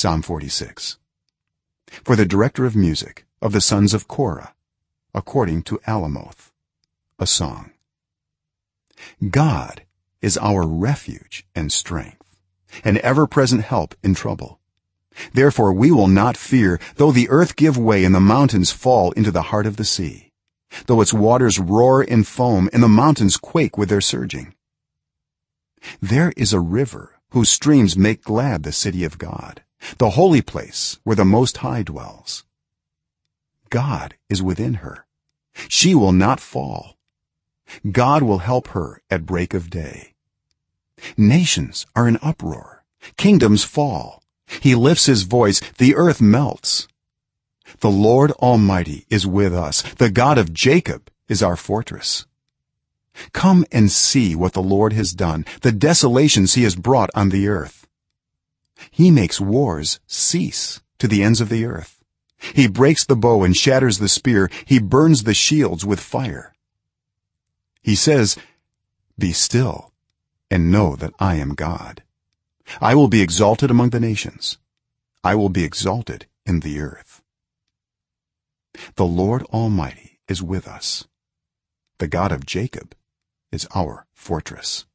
psalm 46 for the director of music of the sons of korah according to alamoth a song. God is our refuge and strength an ever-present help in trouble. Therefore we will not fear though the earth give way and the mountains fall into the heart of the sea though its waters roar in foam and the mountains quake with their surging. There is a river whose streams make glad the city of god the holy place where the most high dwells. God is within her. She will not fall. God will help her at break of day. Nations are in uproar. Kingdoms fall. He lifts his voice. The earth melts. The lord almighty is with us. The god of jacob is our fortress. Come and see what the lord has done the desolations he has brought on the earth he makes wars cease to the ends of the earth. He breaks the bow and shatters the spear. He burns the shields with fire. He says be still and know that i am god. I will be exalted among the nations. I will be exalted in the earth. The lord almighty is with us. The god of jacob is our fortress